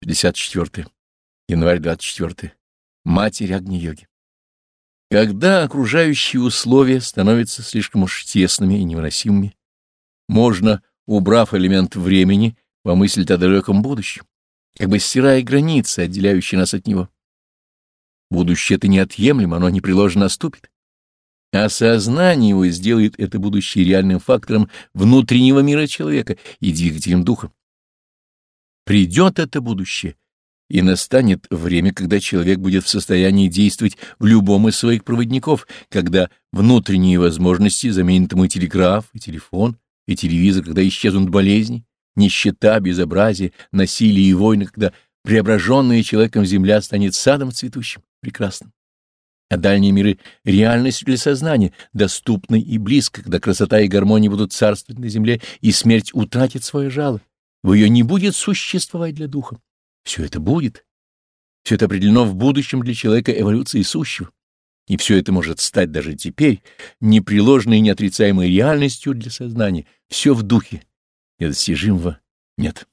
54. Январь 24. Матерь Агни-йоги. Когда окружающие условия становятся слишком уж тесными и невыносимыми, можно, убрав элемент времени, помыслить о далеком будущем, как бы стирая границы, отделяющие нас от него. Будущее — это неотъемлемо, оно непреложно наступит. А сознание его сделает это будущее реальным фактором внутреннего мира человека и двигателем духа. Придет это будущее — и настанет время, когда человек будет в состоянии действовать в любом из своих проводников, когда внутренние возможности заменят ему телеграф, и телефон, и телевизор, когда исчезнут болезни, нищета, безобразие, насилие и войны, когда преображенная человеком земля станет садом цветущим, прекрасным. А дальние миры — реальностью для сознания, доступной и близко, когда красота и гармония будут царствовать на земле, и смерть утратит свое жало, в ее не будет существовать для духа. Все это будет. Все это определено в будущем для человека эволюции сущего. И все это может стать даже теперь непреложной и неотрицаемой реальностью для сознания. Все в духе. Недостижимого нет.